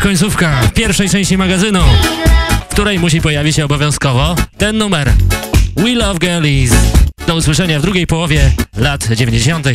końcówka pierwszej części magazynu, w której musi pojawić się obowiązkowo ten numer. We Love Girlies. Do usłyszenia w drugiej połowie lat 90.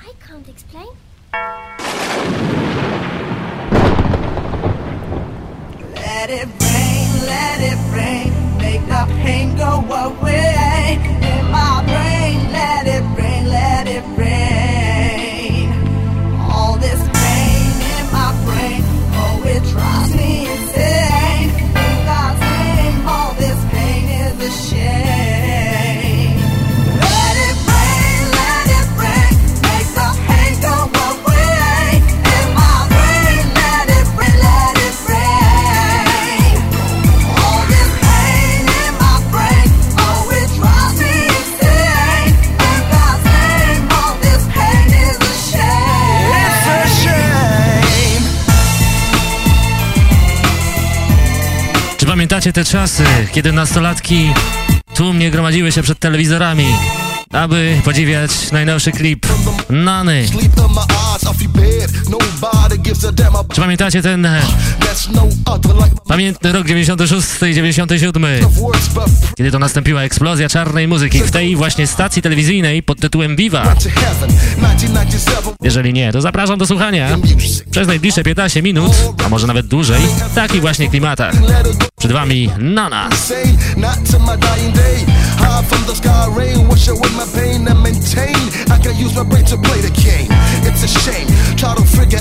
I can't explain. Let it rain, let it rain, make the pain go away. Pamiętacie te czasy, kiedy nastolatki tłumnie gromadziły się przed telewizorami, aby podziwiać najnowszy klip Nany. Czy pamiętacie ten e, pamiętny rok 96 i 97? Kiedy to nastąpiła eksplozja czarnej muzyki w tej właśnie stacji telewizyjnej pod tytułem Viva. Jeżeli nie, to zapraszam do słuchania przez najbliższe 15 minut, a może nawet dłużej, w takich właśnie klimatach. Przed wami Nana. my pain and maintain. I can use my brain to play the game. It's a shame. Try to figure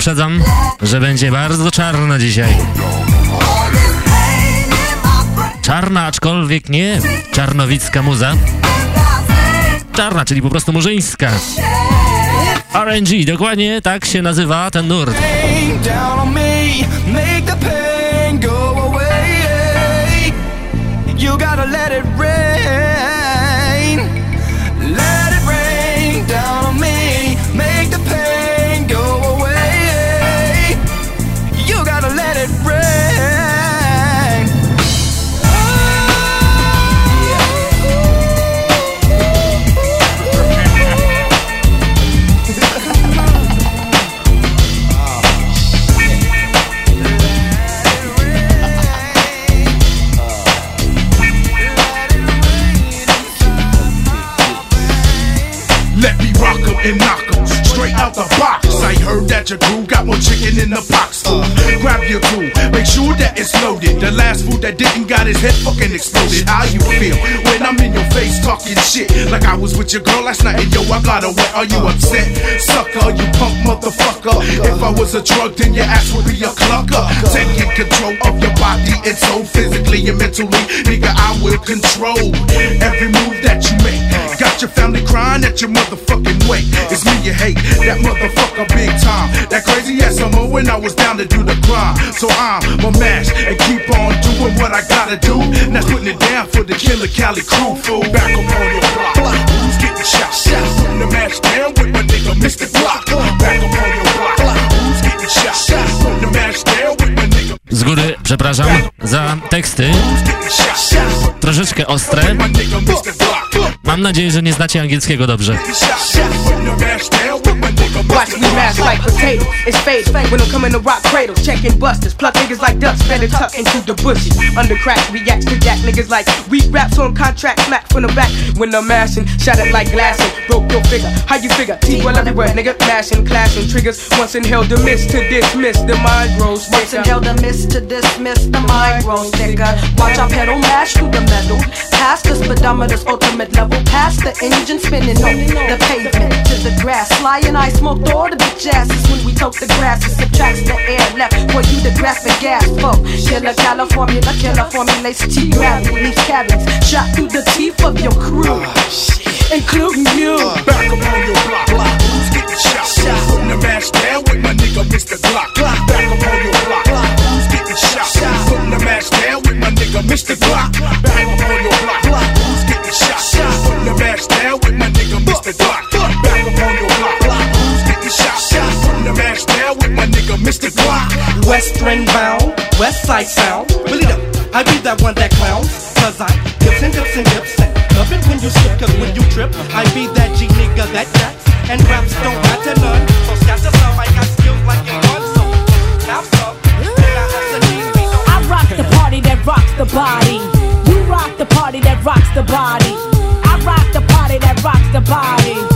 uprzedzam, że będzie bardzo czarna dzisiaj. Czarna, aczkolwiek nie czarnowicka muza. Czarna, czyli po prostu murzyńska. RNG, dokładnie tak się nazywa ten nurt. You gotta let it rain. That your crew got more chicken in the box. That it's loaded. The last fool that didn't got his head fucking exploded. How you feel when I'm in your face talking shit like I was with your girl last night and yo I got wet? Are you upset, sucker? You punk motherfucker. If I was a drug, then your ass would be a clucker. Taking control of your body and soul, physically and mentally, nigga I will control every move that you make. Got your family crying at your motherfucking way. It's me you hate, that motherfucker big time. That crazy ass summer when I was down to do the crime. So I'm a mash and keep on doing what I gotta do. And that's putting it down for the killer Cali crew. Fool. Back up on your block. block. Who's getting shot? Shot. The mash down with my nigga Mr. Block. Back up on your block. Who's getting shot? Przepraszam za teksty. Troszeczkę ostre. Mam nadzieję, że nie znacie angielskiego dobrze. Watch me mash like potato, it's fatal When I'm coming to rock cradles, checking busters Pluck niggas like ducks, better tuck into the bushes. Under crack, reacts to jack niggas like Weak raps on contract, smack from the back. When I'm mashing, shattered like glassing. Broke your figure, how you figure? T-well everywhere, nigga Mashing, clashing, triggers Once inhaled, to miss to dismiss. The mind grows Once inhaled, to miss to dismiss Miss the mind grows thicker Watch our pedal mash through the metal Past the speedometer's ultimate level Past the engine spinning on the pavement To the grass, flying I smoked all the bitch asses when we tote the grass. It subtracts the air left for you to grasp the gas for. Killer California, the killer formulates T gravity, leaves cavities shot through the teeth of your crew, ah, including you. Ah. Back up on your block, block. Who's getting shot? shot. Putting the mash down with my nigga Mr. Glock. Western bound, West Side sound. Believe it, I be that one that clowns. Cause I dips and dips and dips and love it when you slip. Cause when you trip, I be that G nigga that jacks. And raps don't matter none. So scatter some, I got skills like you one. So have some. I rock the party that rocks the body. You rock the party that rocks the body. I rock the party that rocks the body.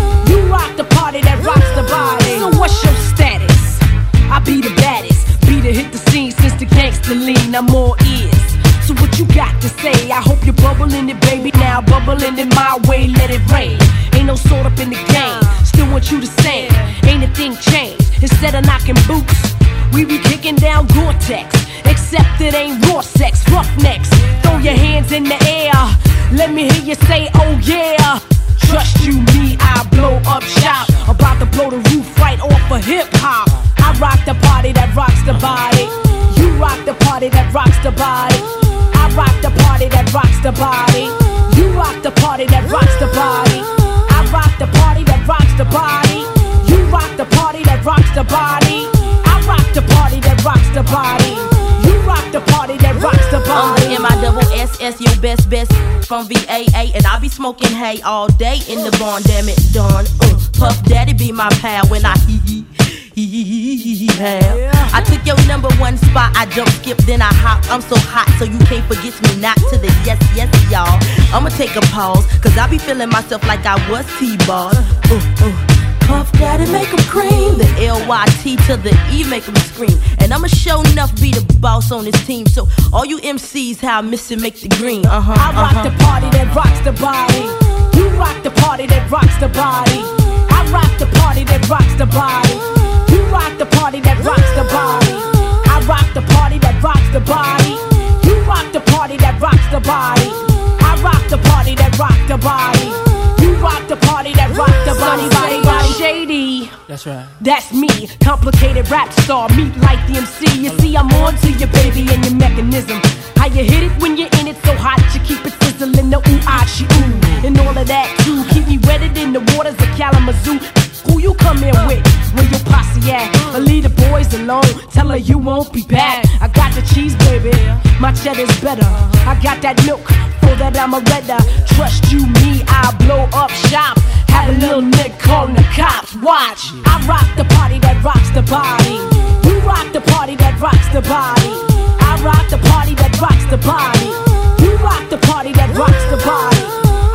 Gangster lean. I'm more ears. So what you got to say? I hope you're bubbling it, baby. Now bubbling it my way, let it rain. Ain't no sort up in the game. Still want you to sing. Ain't a thing changed. Instead of knocking boots, we be kicking down Gore-Tex. Except it ain't raw sex, roughnecks. Throw your hands in the air. Let me hear you say, oh yeah. Trust you, me, I blow up shop. About to blow the roof right off of hip hop. I rock the party that rocks the body. You rock the party that rocks the body rock the party that rocks the body. You rock the party that rocks the body. I rock the party that rocks the body. You rock the party that rocks the body. I rock the party that rocks the body. You rock the party that rocks the body. I'm the M I double S S, your best best from VA, and I be smoking hay all day in the barn. Damn it, dawn. Uh, Puff Daddy be my pal when I hee hee have. I took your number one spot, I jump, skip, then I hop. I'm so hot, so you can't forget me not to the yes, yes, y'all. I'ma take a pause, cause I be feeling myself like I was T-ball. Uh, uh. Puff Daddy make them cream. The L-Y-T to the E make them scream. And I'ma show enough be the boss on this team. So all you MCs, how I miss it, make the green. Uh-huh, I rock uh-huh. the party that rocks the body. You rock the party that rocks the body. I rock the party that rocks the body rock the party that rocks the body. I rock the party that rocks the body. You rock the party that rocks the body. I rock the party that rocks the body. You rock the party that rocks the body, body, body. Shady. That's right. That's me. Complicated rap star, meet like the MC. You see, I'm on to your baby and your mechanism. How you hit it when you're in it so hot, you keep it sizzling. The ooh, ah, she ooh. And all of that too. Keep me wetted in the waters of Kalamazoo. You come in with? Where your posse at? But leave the boys alone. Tell her you won't be back. I got the cheese, baby. My cheddar's better. I got that milk. For that I'm a redder. Trust you, me, I blow up shop. Have a little nick calling the cops. Watch. I rock the party that rocks the body. You rock the party that rocks the body. I rock the party that rocks the body. You rock the party that rocks the body.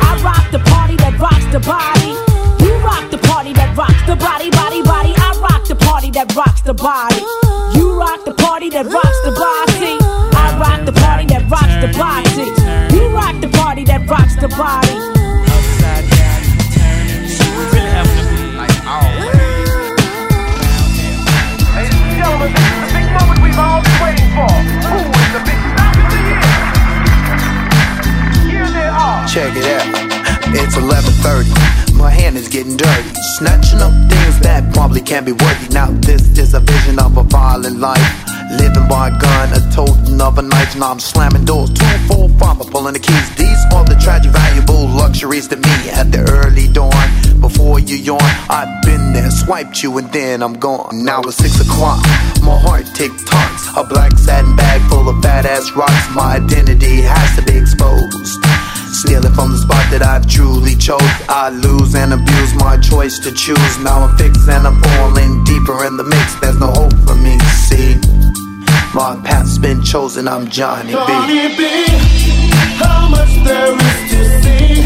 I rock the party that rocks the body that rocks the body. You rock the party that rocks the body. I rock the party that rocks the body. You rock the party that rocks the body. Upside down, turning. Really having to be like Ladies and gentlemen, the big moment we've all been waiting for. Who is the big star of the year? Here they are. Check it out. It's 11:30 my hand is getting dirty. Snatching up things that probably can't be worthy. Now, this is a vision of a violent life. Living by a gun, a totem of a knife. Now I'm slamming doors, two, four, five, I'm pulling the keys. These are the tragic, valuable luxuries to me at the early dawn. Before you yawn, I've been there, swiped you, and then I'm gone. Now it's six o'clock, my heart tick tocks. A black satin bag full of fat ass rocks. My identity has to be exposed. Stealing from the spot that I've truly chose. I lose and abuse my choice to choose. Now I'm fixed and I'm falling deeper in the mix. There's no hope for me, see. My path's been chosen, I'm Johnny B. Johnny B. How much there is to see.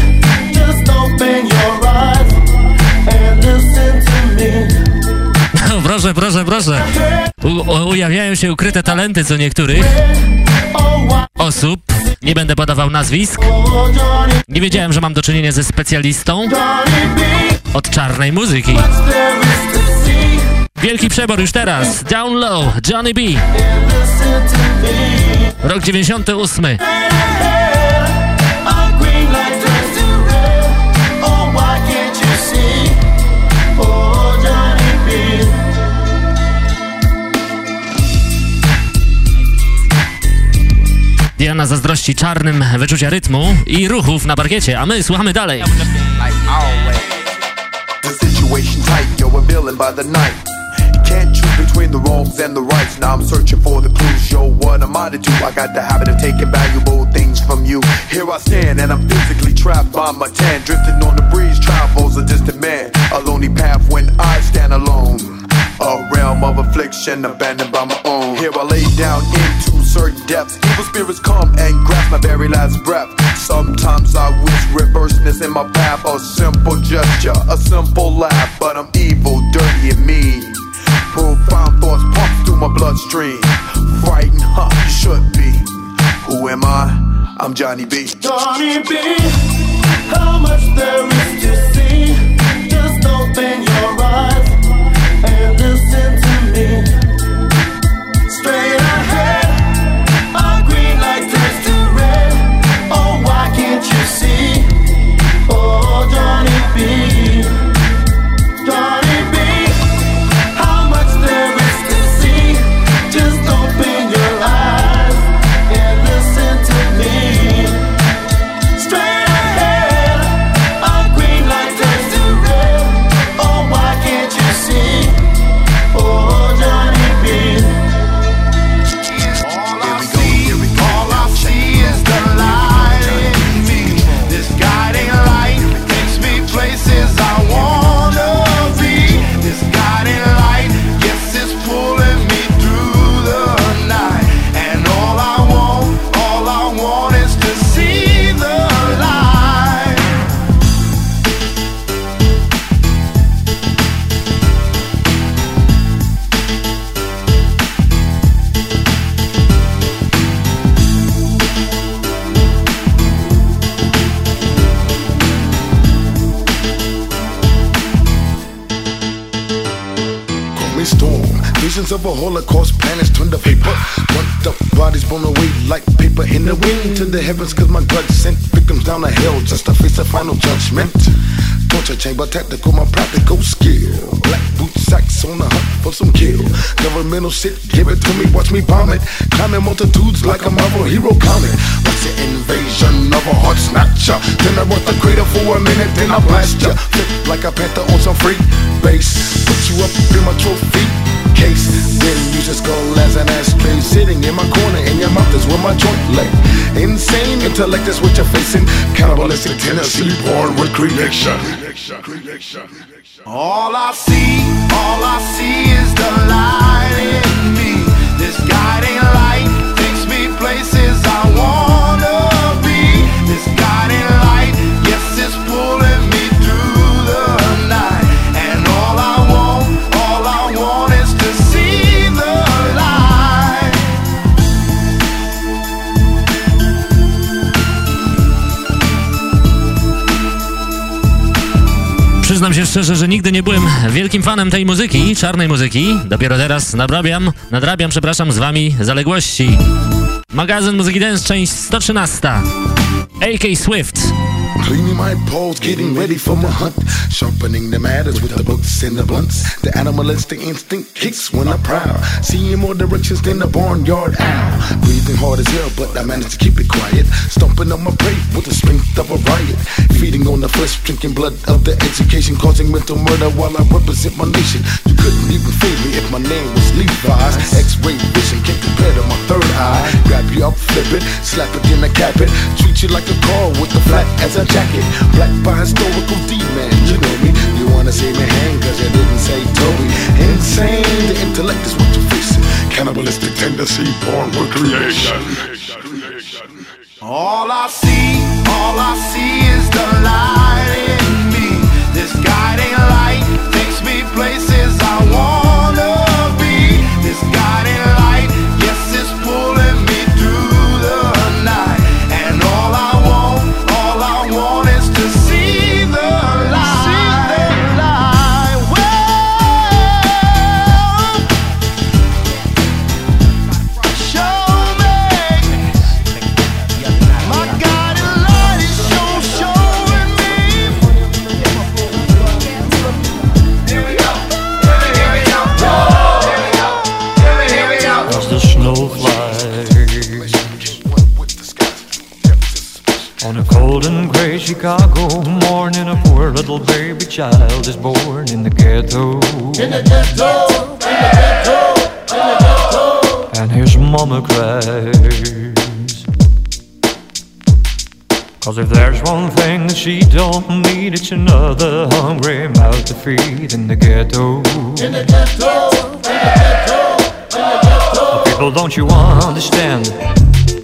Just open your eyes proszę, proszę, proszę. U, się ukryte talenty co niektórych osób. Nie będę podawał nazwisk. Nie wiedziałem, że mam do czynienia ze specjalistą od czarnej muzyki. Wielki przebor już teraz. Down Low, Johnny B. Rok 98. Diana zazdrości czarnym wyczucia rytmu i ruchów na parkiecie, a my słuchamy dalej. Can't choose between the wrongs and the rights. Now I'm searching for the clues. Yo, what am I to do? I got the habit of taking valuable things from you. Here I stand, and I'm physically trapped by my tan. Drifting on the breeze, travels a distant man. A lonely path when I stand alone. A realm of affliction abandoned by my own. Here I lay down into certain depths. Evil spirits come and grasp my very last breath. Sometimes I wish reverseness in my path. A simple gesture, a simple laugh. But I'm evil, dirty, and mean. Profound thoughts pump through my bloodstream. Frightened, huh? You should be. Who am I? I'm Johnny B. Johnny B. How much there is to Holocaust, planets turned to vapor. Burnt up bodies blown away like paper in the wind to the heavens. Cause my blood sent victims down to hell just to face a final judgment. Torture chamber tactical, my practical skill. Black boot sacks on the hunt for some kill. Governmental shit, give it to me, watch me bomb it. Climbing multitudes like a Marvel hero comic. What's the invasion of a heart snatcher? Then I work the crater for a minute, then I blast ya. Flip like a panther on some free base. Put you up in my trophy case. Then use your skull as an ashtray. Sitting in my corner, in your mouth is where my joint lay. Insane intellect is what you're facing. Cannibalistic tendency born with creation. All I see, all I see is the light in me. This guiding light się szczerze, że nigdy nie byłem wielkim fanem tej muzyki, czarnej muzyki. Dopiero teraz nadrabiam, nadrabiam, przepraszam, z wami zaległości. Magazyn Muzyki Dance, część 113. AK Swift. Cleaning my paws, getting ready for my hunt. Sharpening the matters with the books and the blunts. The animalistic instinct kicks when I prowl. Seeing more directions than the barnyard owl. Breathing hard as hell, but I managed to keep it quiet. Stomping on my prey with the strength of a riot. Feeding on the flesh, drinking blood of the education, causing mental murder while I represent my nation. You couldn't even feel me if my name was Levi's. X-ray vision can't compare to my third eye. Grab you up, flip it, slap it, then I cap it. Treat you like a car with the flat as a jacket. Black by historical D-man, you know me. You wanna see me hang cause you didn't say Toby. Insane, the intellect is what you're facing. Cannibalistic tendency, born with creation. All I see, all I teach another hungry mouth to feed in the ghetto. In the ghetto, in the ghetto, in the ghetto. People, don't you understand?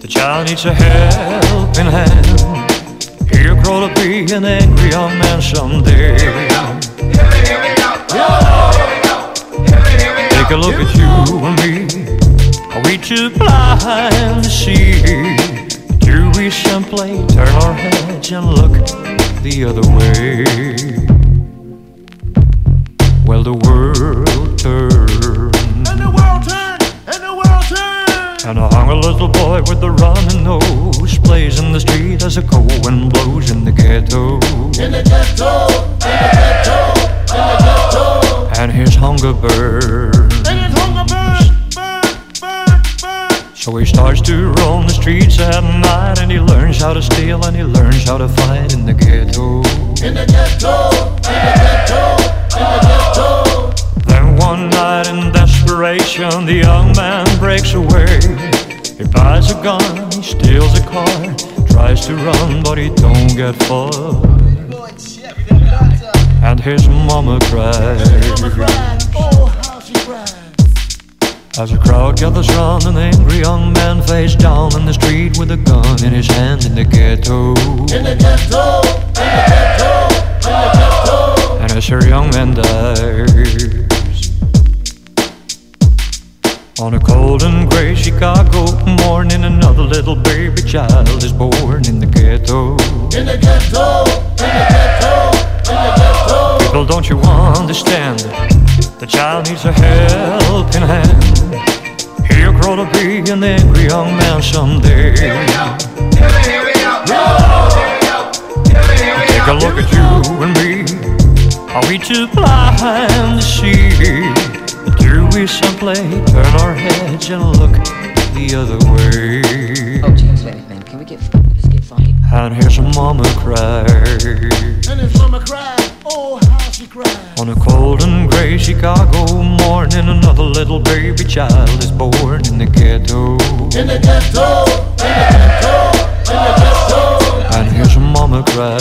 The child needs a helping hand. So he starts to roam the streets at night and he learns how to steal and he learns how to fight in the ghetto. In the ghetto, in the ghetto, in the ghetto. Then one night in desperation, the young man breaks away. He buys a gun, he steals a car, tries to run, but he don't get far. And his mama cries. Oh, how she cries. As a crowd gathers round, an angry young man face down in the street with a gun in his hand in the ghetto. In the ghetto, in the ghetto, in the ghetto. And as her young man dies. On a cold and gray Chicago morning, another little baby child is born in the ghetto. In the ghetto, in the ghetto, in the ghetto. People, don't you understand? The child needs a helping hand. He'll grow to be an angry young man someday. Take a look at you and me. Are we too blind to see? Do we simply turn our heads and look the other way? Oh, James, wait a minute. Can we get let's get fight? And here's a mama cry. And his mama cried. Oh, how she cried. On a cold and gray Chicago morning, another little baby child is born in the ghetto. In the ghetto, in the ghetto, in the ghetto. And here's a mama cry.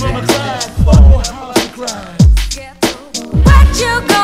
Mama cried. Oh, how she cried. What you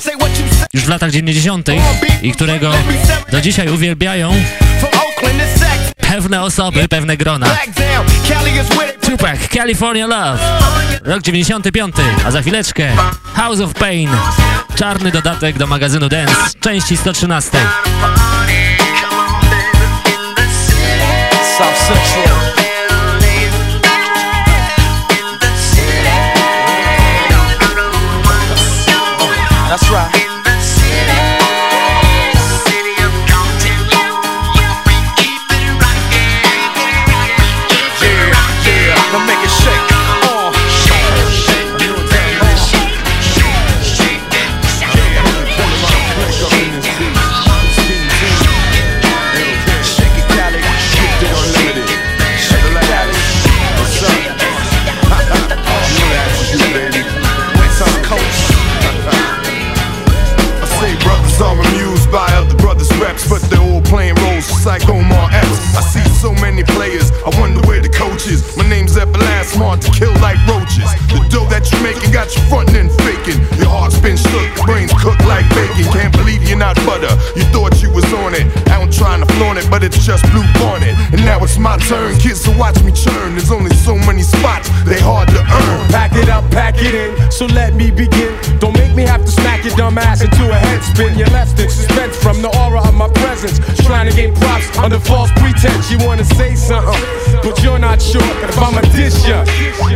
say już w latach 90. i którego do dzisiaj uwielbiają pewne osoby, pewne grona. Tupac, California Love, rok 95, a za chwileczkę House of Pain, czarny dodatek do magazynu Dance, części 113. That's right. You frontin' and faking. Your heart's been shook, brains cooked like bacon. Can't believe you're not butter. You thought you was on it. I don't trying to flaunt it, but it's just blue bonnet. And now it's my turn, kids to watch me churn. There's only so many spots, they hard to earn. Pack it up, pack it in, so let me begin. Don't make me have to smack your dumb ass into a head spin. You're left in suspense from the aura of my presence. Trying to gain props under false pretense. You wanna say something, but you're not sure if I'ma dish ya.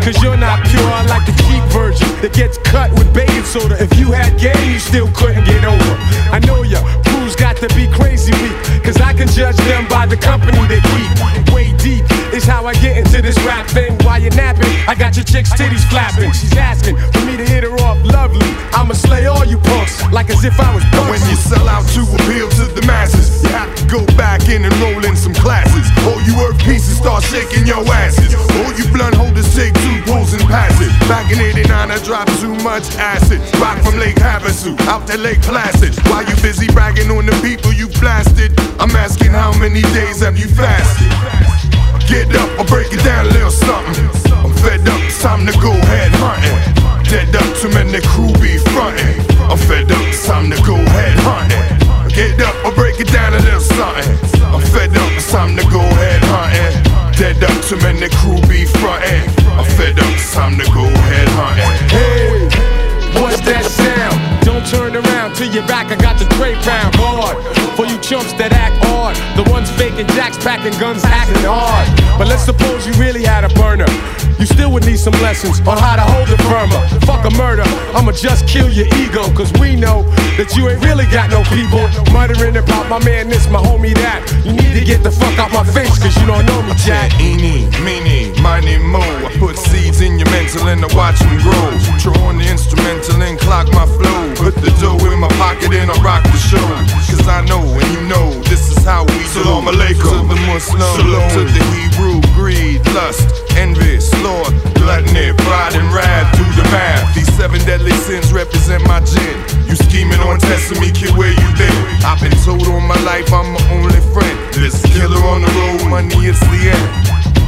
Cause you're not pure, I like the cheap version that gets cut with baking soda. If you had game, you still couldn't get over. I know ya, crews got to be crazy weak. Cause I can judge them by the company they keep. Way deep is how I get into this rap thing. While you're napping, I got your chick's titties flapping. She's asking for me to hit her off lovely. I'ma slay all you punks like as if I was And when you sell out to appeal to the masses, you have to go back in and roll in some classes. All you earth pieces start shaking your asses. All you blunt holders take two pulls and pass it. Back in 89, I dropped too much acid. Rock from Lake Havasu out to Lake Placid. While you busy bragging on the people you blasted, I'm asking how many days have you fasted? Get up, I'll break it down a little something. I'm fed up, it's time to go head hunting. Dead up, too many crew be frontin'. I'm fed up, it's time to go head hunting. Get up, I'll break it down a little something. I'm fed up, it's time to go head hunting. Dead up, too many crew be frontin'. I'm fed up, it's time to go head hunting. Hey, to your back, I got the tray pound hard. For you chumps that act odd, the ones faking jacks, packing guns, acting hard. But let's suppose you really had a burner. You still would need some lessons on how to hold it firmer. Fuck a murder, I'ma just kill your ego. Cause we know that you ain't really got no people. Muttering about my man this, my homie that. You need to get the fuck out my face, cause you don't know me, Jack. Eeny, meeny, miny, mo. I put seeds in your mental and I watch them grow. Draw on the instrumental and clock my flow. Put the dough in my pocket and I rock the show. Cause I know and you know this is how we Salam alaikum. To the Muslim, Shalom. to the Hebrew, greed, lust, envy, sloth, gluttony, pride and wrath. Do the math. These seven deadly sins represent my gin. You scheming on testing me, kid, where you been? I've been told all my life I'm my only friend. This killer on the road, money is the end.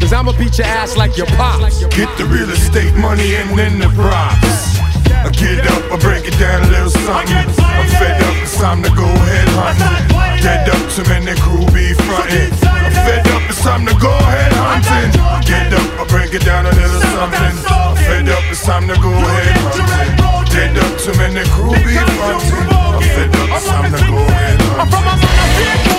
Cause I'ma beat your ass like your pops. Get the real estate money and then the props. I get up, I break it down a little something. I'm fed up, it's time to go head hunting. Dead up, too many crew be frontin'. I'm fed up, it's time to go head hunting. Get up, I break it down a little something. I'm fed up, it's time to go head hunting. Dead up, too many crew be frontin'. I'm fed up, it's time to go head I'm from a hunting.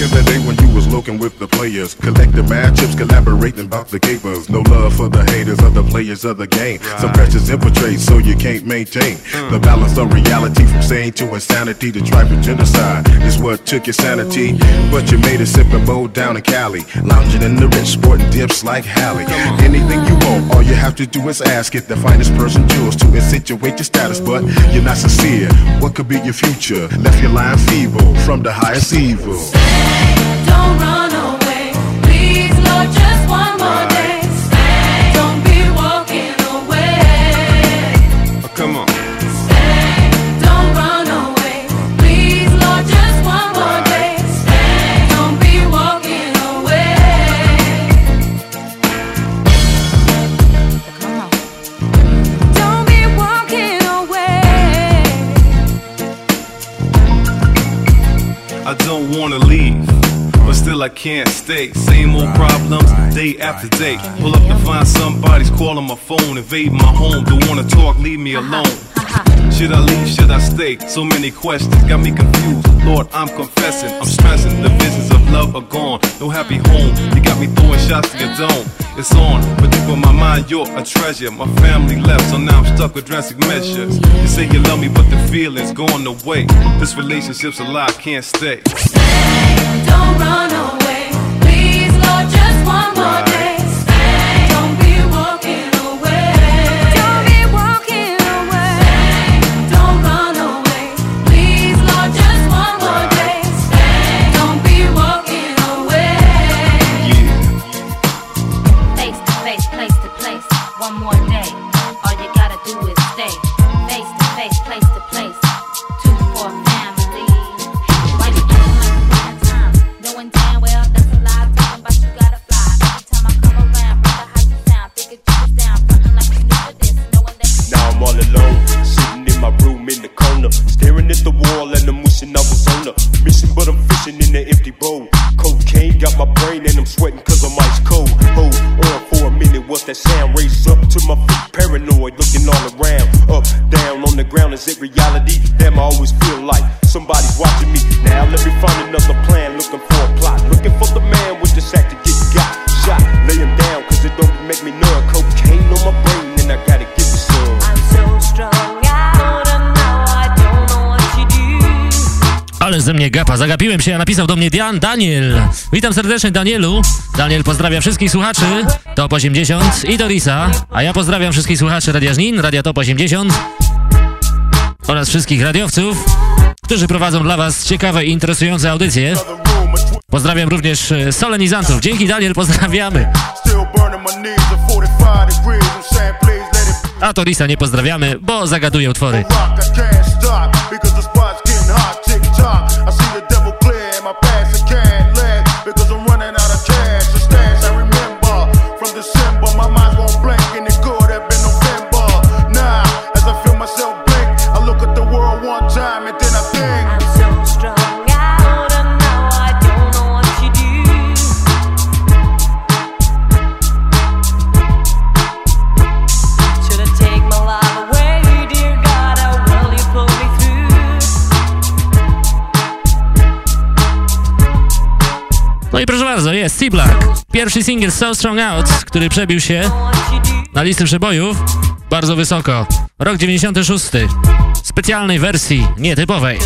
Back in the day when was looking with the players. Collect the mad chips, collaborating about the capers. No love for the haters or the players of the game. Some pressures infiltrate, so you can't maintain the hmm. balance of reality from sane to insanity to try for genocide. Is what took your sanity, but you made it sipping bowl down in Cali. Lounging in the rich, sporting dips like Hallie. Anything you want, all you have to do is ask it. The finest person jewels to insinuate your status, but you're not sincere. What could be your future? Left your line feeble from the highest evil. Don't run away, please, Lord, just one more day. Can't stay. Same old problems, day after day. Pull up to find somebody's calling my phone, invade my home. Don't wanna talk, leave me uh-huh. alone. Uh-huh. Should I leave? Should I stay? So many questions got me confused. Lord, I'm confessing, I'm stressing. The visions of love are gone. No happy home. You got me throwing shots to your dome. It's on, but deep in my mind, you're a treasure. My family left, so now I'm stuck with drastic measures. You say you love me, but the feeling's going away. This relationship's a lie, can't stay. Don't run away, Lord, just one more day. Się, napisał do mnie Dian Daniel. Witam serdecznie Danielu. Daniel pozdrawia wszystkich słuchaczy Top 80 i Dorisa. A ja pozdrawiam wszystkich słuchaczy Radia Żnin, Radia Top 80 oraz wszystkich radiowców, którzy prowadzą dla was ciekawe i interesujące audycje. Pozdrawiam również e, solenizantów. Dzięki Daniel, pozdrawiamy. Still burning my knees at 45 degrees. I'm saying, please let it A Dorisa nie pozdrawiamy, bo zagaduje utwory. Pierwszy singiel So Strong Out, który przebił się na listę przebojów bardzo wysoko. Rok 96. Specjalnej wersji, nietypowej.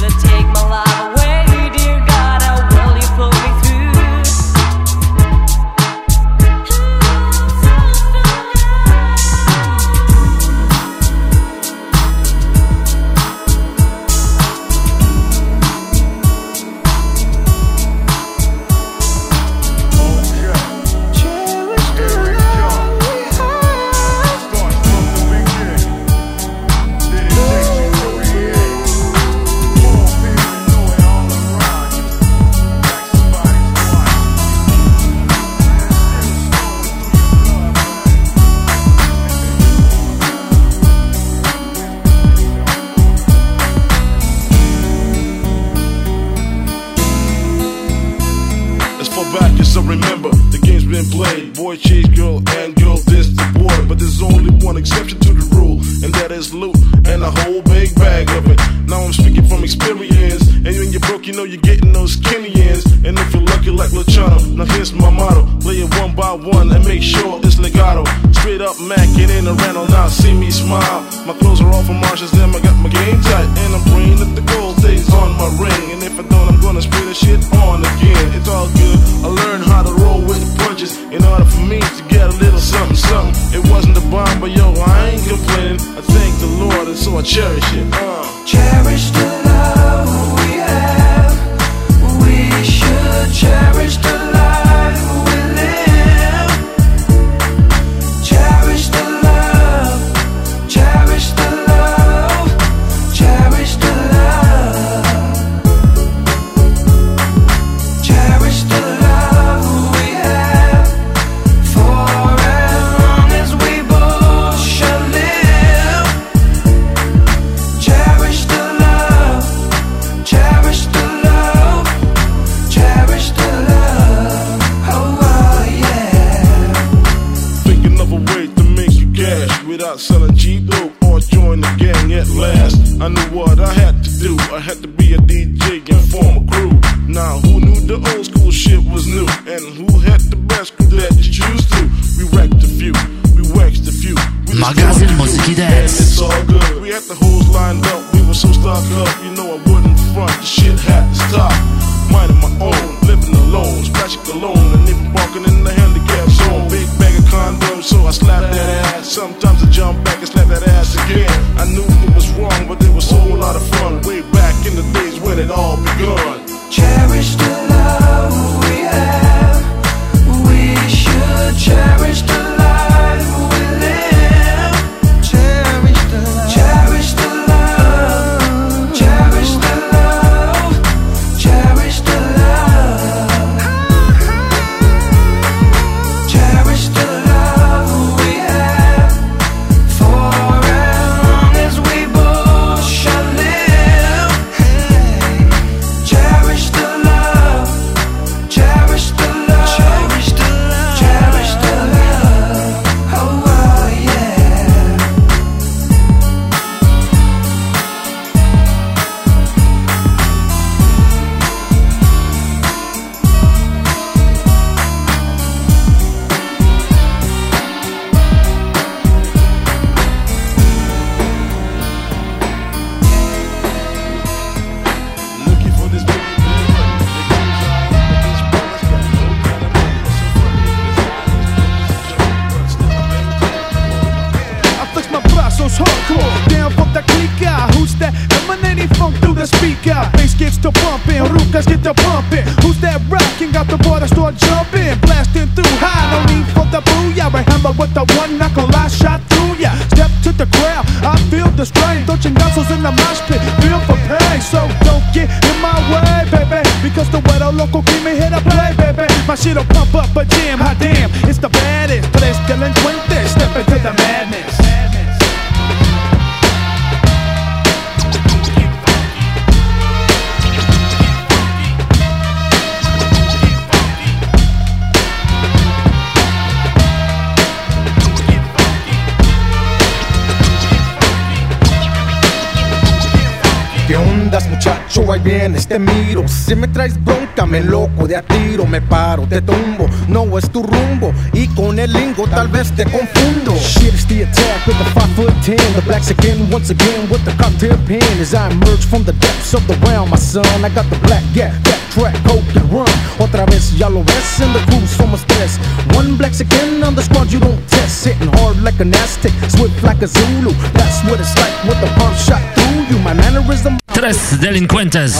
Pues te miro. Si me traes bronca, me loco de a tiro, me paro, te tumbo. No es tu rumbo y con el lingo tal vez te confundo. Shit is the attack with the 5 foot 10. The blacks again, once again with the cocktail pin. As I emerge from the depths of the realm, my son, I got the black, yeah, that track, hope and run. Otra vez, ya lo ves, en the crew somos tres. One black again on the squad, you don't test. Hitting hard like an Aztec, swift like a Zulu. That's what it's like with the pump shot through you. My mannerism. Tres Delinquentes.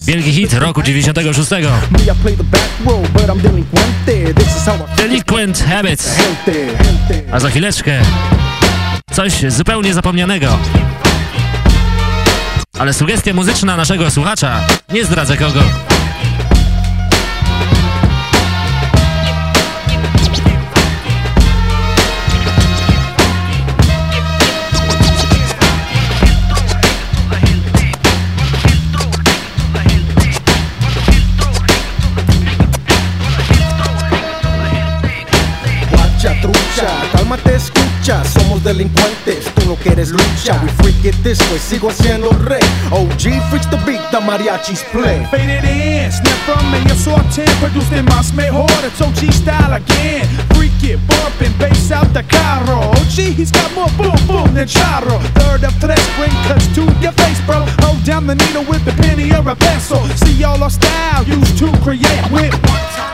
Wielki hit roku 96. Delinquent Habits. A za chwileczkę coś zupełnie zapomnianego. Ale sugestia muzyczna naszego słuchacza, nie zdradzę kogo. escuchas, somos delincuentes, tú no quieres lucha. We freak it this way, sigo siendo rey. OG freaks the beat, the mariachis play. Faded in, snap from me, yo sorted, produced my más mejor. It's OG style again. Freak it, bumping, bass out the carro. OG, he's got more boom boom than charro. Third of tres, bring cuts to your face, bro. Hold down the needle with the penny or a pencil. See all our style used to create with one time.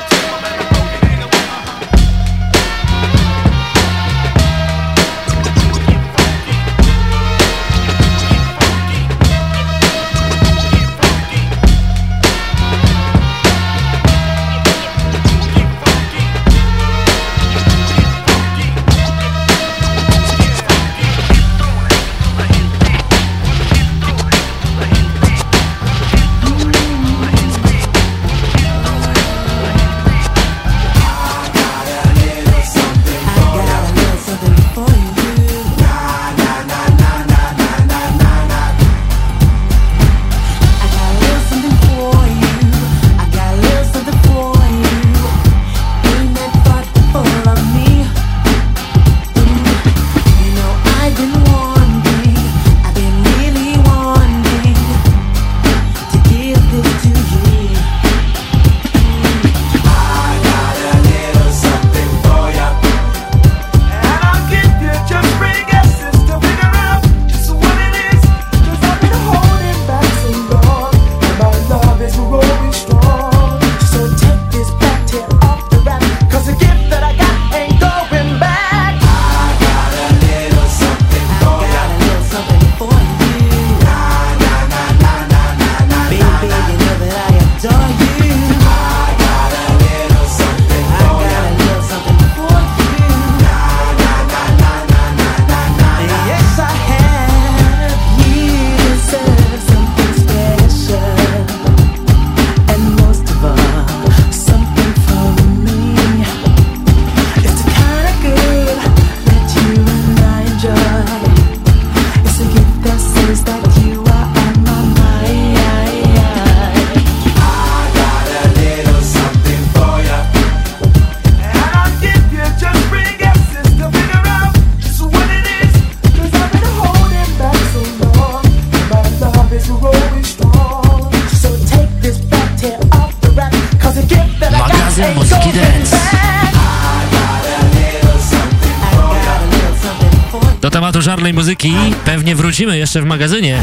Jeszcze w magazynie.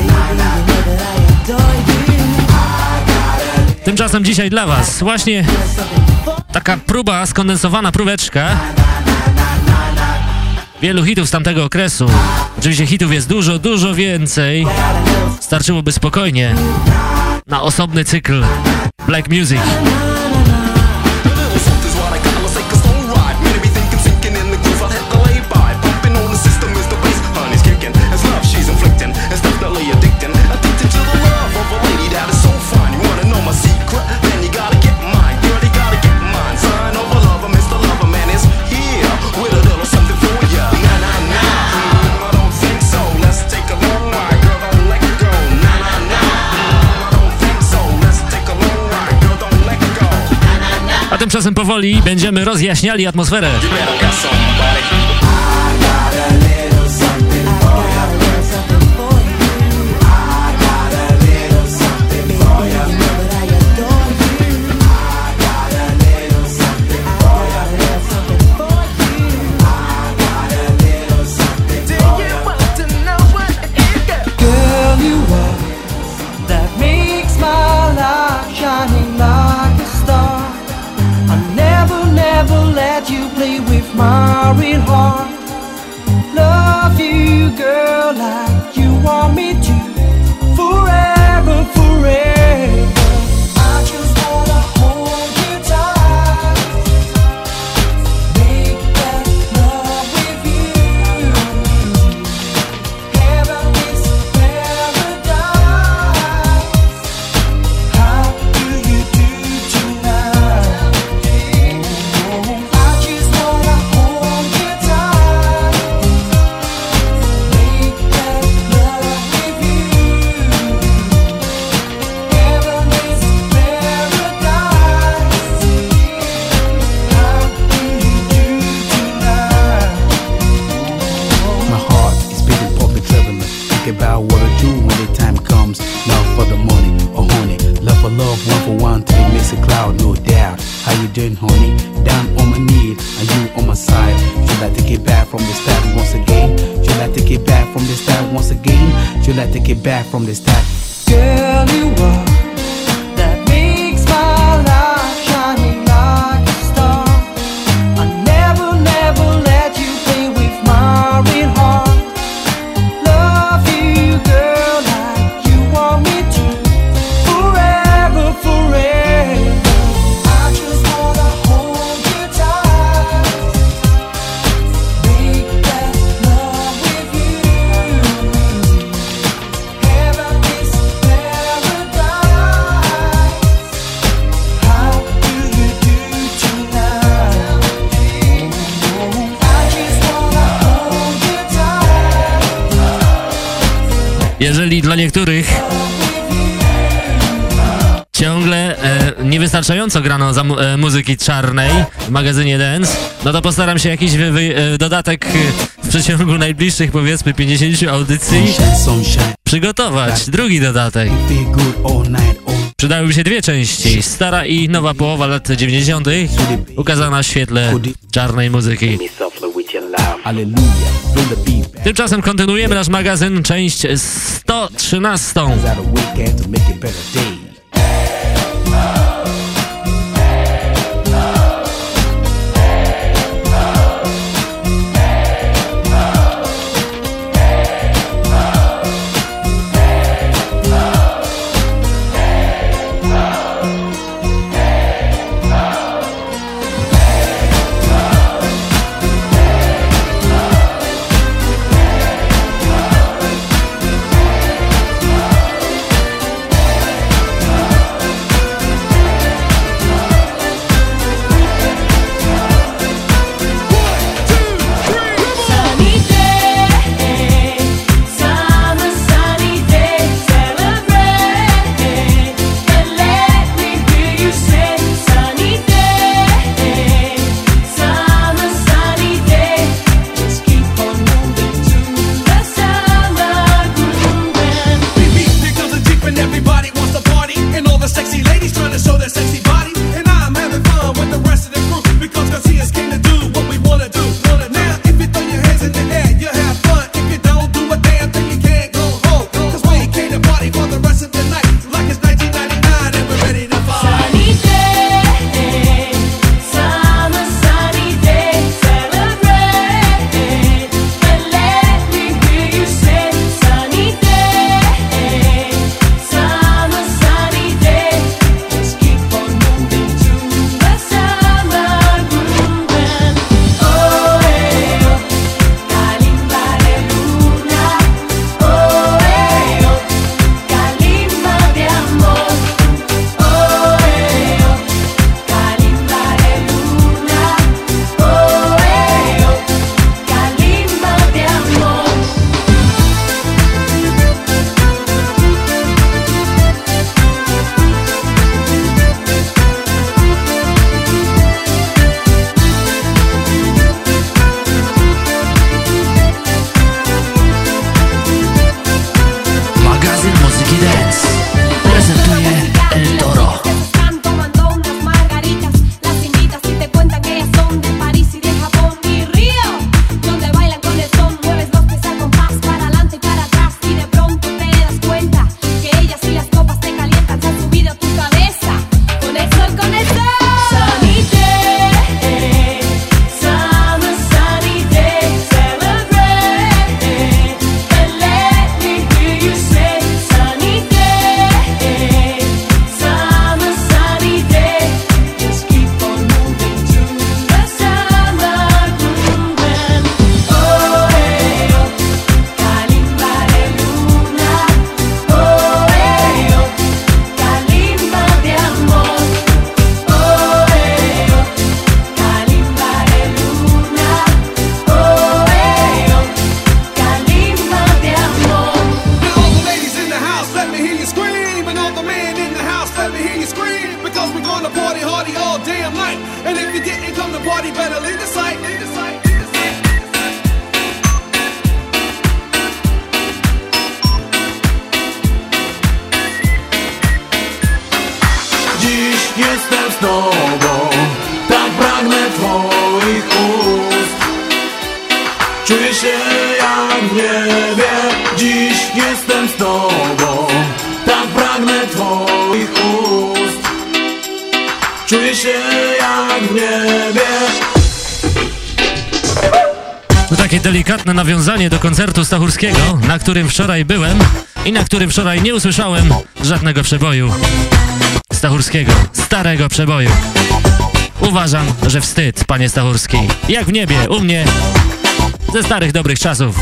Tymczasem dzisiaj dla Was właśnie taka próba, skondensowana próbeczka wielu hitów z tamtego okresu. Oczywiście hitów jest dużo, dużo więcej. Starczyłoby spokojnie na osobny cykl Black Music. Tymczasem powoli będziemy rozjaśniali atmosferę. It back from this start once again? Should I to get back from this start once again? Should I to get back from this start? Girl, you are niektórych ciągle e, niewystarczająco grano za mu, e, muzyki czarnej w magazynie Dance, no to postaram się jakiś wy, wy, e, dodatek e, w przeciągu najbliższych powiedzmy 50 audycji przygotować. Drugi dodatek. Przydałyby się dwie części. Stara i nowa połowa lat 90. ukazana w świetle czarnej muzyki. Tymczasem kontynuujemy nasz magazyn, część 113. na którym wczoraj byłem i na którym wczoraj nie usłyszałem żadnego przeboju Stachurskiego, starego przeboju. Uważam, że wstyd, panie Stachurski. Jak w niebie, u mnie, ze starych dobrych czasów.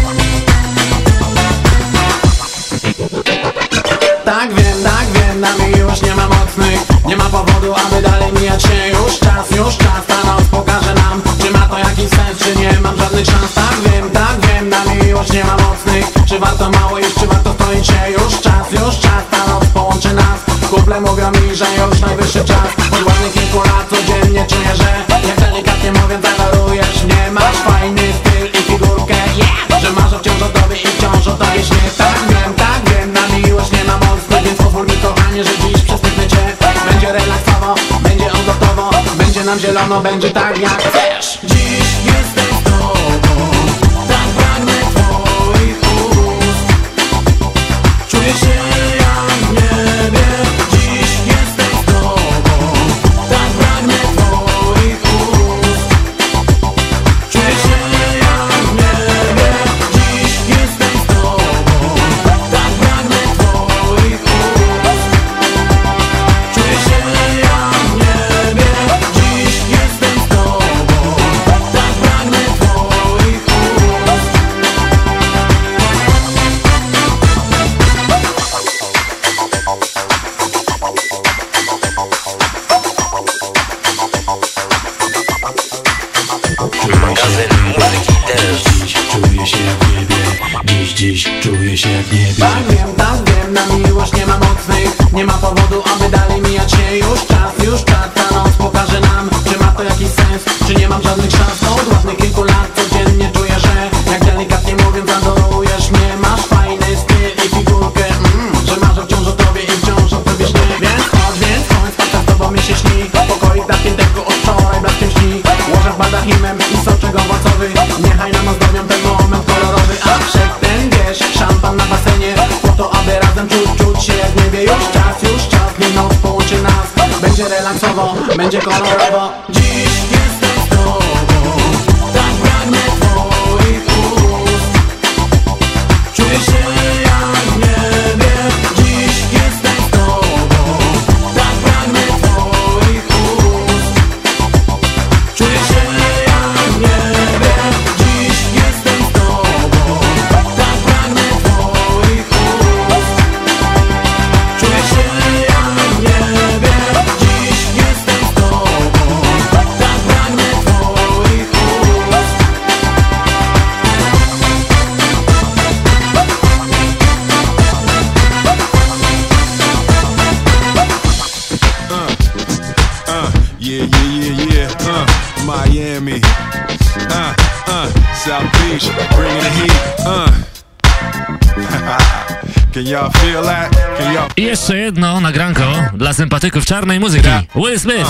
Tak wiem, tak wiem, na mnie już nie ma mocnych Nie ma powodu, aby dalej mijać się Już czas, już czas, ta noc pokaże nam Czy ma to jakiś sens, czy nie mam żadnych szans już najwyższy czas. Od ładnych kilku lat codziennie czuję, że Jak delikatnie mówiąc, adorujesz mnie. Masz fajny styl i figurkę, Że marzę wciąż o tobie i wciąż o tobie śnię Tak wiem, tak wiem, na miłość nie ma mocnych Więc pozwól mi kochanie, że dziś przestryknę cię. Będzie relaksowo, będzie odlotowo Będzie nam zielono, będzie tak jak chcesz Niechaj nam ozdobią ten moment kolorowy A ten wiesz, szampan na basenie. Po to, aby razem czuć, czuć się jak niebie. Już czas, już czas, nie noc połączy nas. Będzie relaksowo, będzie kolorowo I jeszcze jedno nagranko dla sympatyków czarnej muzyki. Will Smith.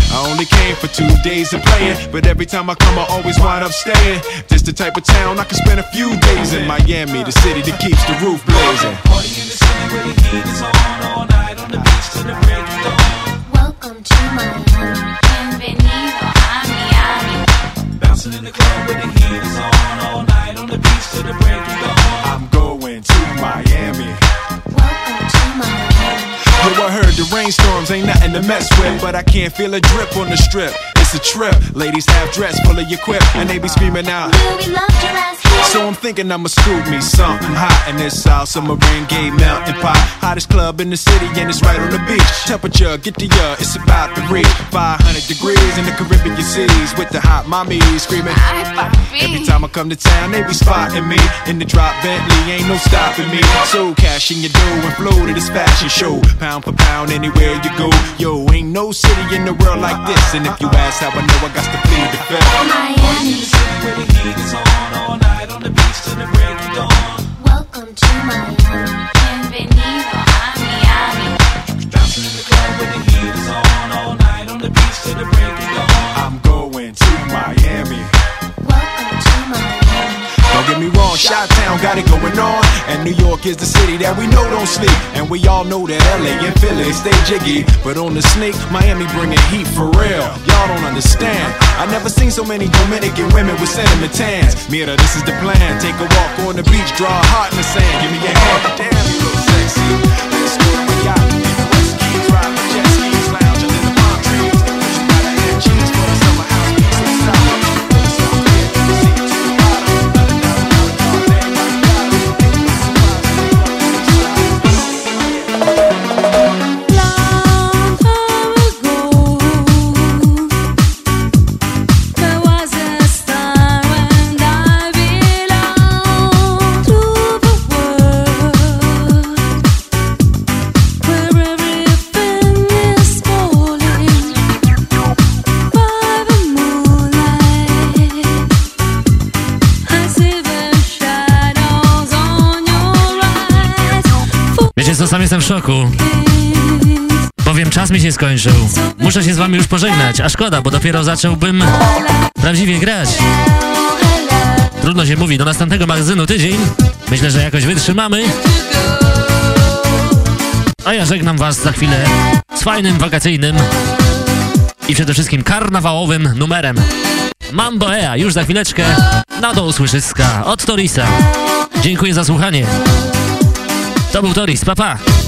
I only came for two days of playing, but every time I come, I always wind up staying. This the type of town I can spend a few days in. Miami, the city that keeps the roof blazing. Welcome mess with, but I can't feel a drip on the strip. It's a trip. Ladies half dressed, full of your quip, and they be screaming out. So I'm thinking I'ma scoop me something hot in this South Summer rain gay mountain pot. Hottest club in the city, and it's right on the beach. Temperature, get the uh, it's about to reach 500 degrees in the Caribbean seas with the hot mommies screaming. Every time I come to town, they be spotting me in the drop Bentley, ain't no stopping me. So cash in your dough and flow to this fashion show, pound for pound anywhere you go. Yo, ain't no city in the world like this, and if you ask how I know, I got to plead the fifth. Miami. Where the heat is on all night on the beach till the break of dawn. Welcome to Miami. Bienvenido a Miami. Bouncing in the club where the heat is on all night on the beach till the break of dawn. I'm going to Miami. Wrong, Chi Town got it going on. And New York is the city that we know don't sleep. And we all know that LA and Philly stay jiggy. But on the snake, Miami bringing heat for real. Y'all don't understand. I never seen so many Dominican women with cinnamon tans. Mira, this is the plan. Take a walk on the beach, draw a heart in the sand. Give me your hand. Damn, you look sexy. Let's go sam jestem w szoku. Powiem, czas mi się skończył. Muszę się z wami już pożegnać, a szkoda, bo dopiero zacząłbym prawdziwie grać. Trudno się mówi, do następnego magazynu tydzień. Myślę, że jakoś wytrzymamy. A ja żegnam was za chwilę z fajnym, wakacyjnym i przede wszystkim karnawałowym numerem. Mambo Ea, już za chwileczkę na do usłyszyska od Torisa. Dziękuję za słuchanie. To był Toris, papa. Pa.